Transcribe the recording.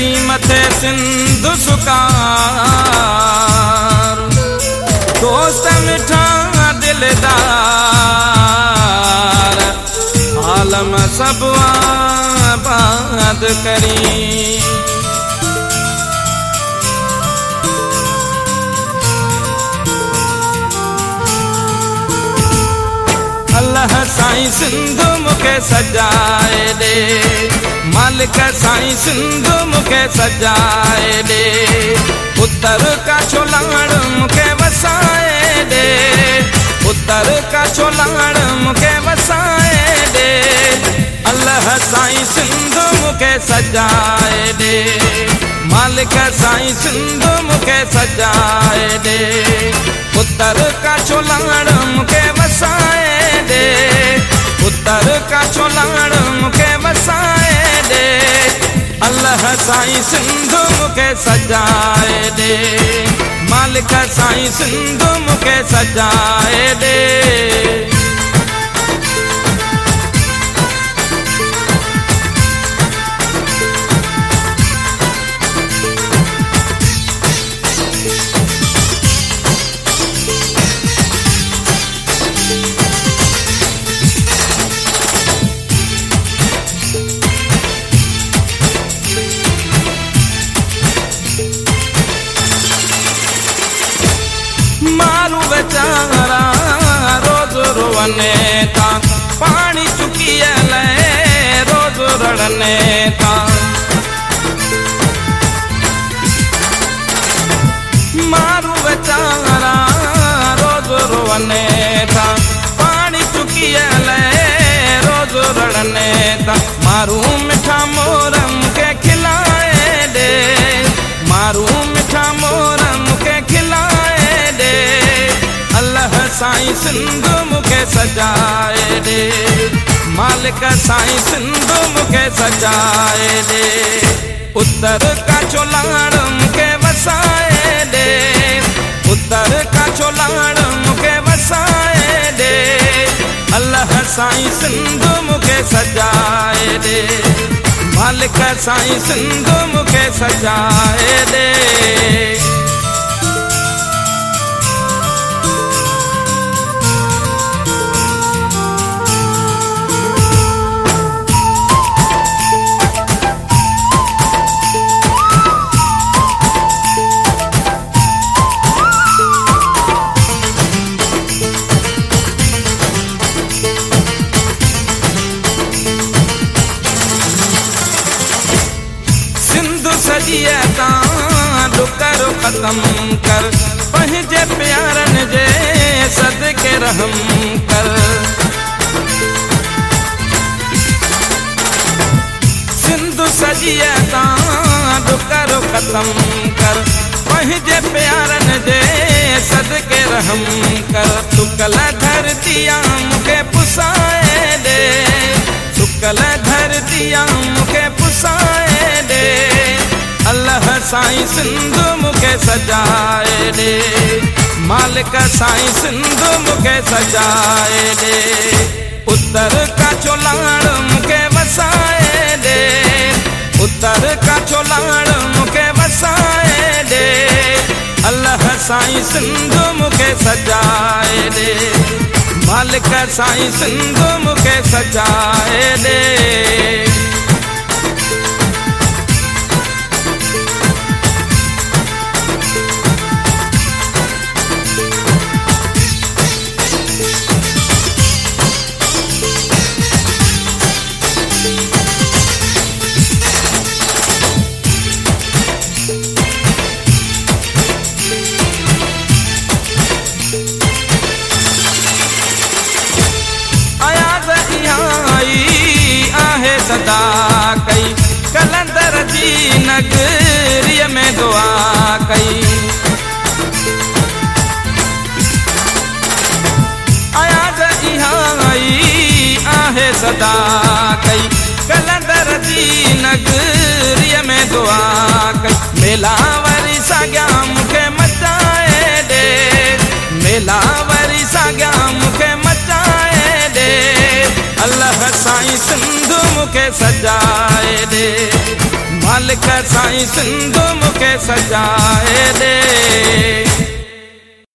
मथे सिंधु सुकार। दोस्त मिठा दिलदार। आलम आबाद करी سائين سنڌ مون کي سجائي ڏي. مالڪ سائين مون کي سجائي ڏي. پتر ڪا ڇولاڻ مون کي وسائي ڏي. پتر ڪا ڇولاڻ مون کي وسائي ڏي. الله سائين سنڌ مون کي سجائي ڏي. مالڪ سائين سنڌ مون کي سجائي ڏي. پتر ڪا ڇولاڻ وسائي ڏي الله سائين سنڌ مون کي سجائي ڏي مالڪ سائين سنڌ مون کي سجائي ڏي रड़ने का पानी चुकी ले, रोज रड़ने का मारू बेचारा रोज रोने का पानी चुकी साईं सिंधु मूंखे सजाए ॾे मालिक साईं सिंधु मूंखे सजाए ॾे उतर का छोलाण मूंखे वसाए ॾे उतर का छोलाण मूंखे वसाए ॾे अल्लाह साईं सिंधु मूंखे सजाए ॾे मालिक साईं सिंधु मूंखे सजाए ॾे डुकर कर, पंहिंजे प्यारनि जे सदके रहम कर। सिंधु सॼीअ तां डुकर ख़तम कर, पंहिंजे प्यारनि जे सदके रहम कर। सुकल धरतीअ سائين سنڌ مون کي سجائي ڏي. مالڪ سائين سنڌ مون کي سجائي ڏي. اتر ڪا ڇولاڻ مون کي وسائي ڏي. اتر ڪا مون کي وسائي ڏي. الله سائين سنڌ مون کي سجائي ڏي. مالڪ سائين سنڌ مون کي سجائي ڏي सदा कलंदर जी नगरीअ में दुआ कई। आयाज़ इहा ई आहे सदा कई। कलंदर जी नगरीअ سائين سنڌ مون کي سجائي ڏي. مالڪ سائين سنڌ مون کي سجائي ڏي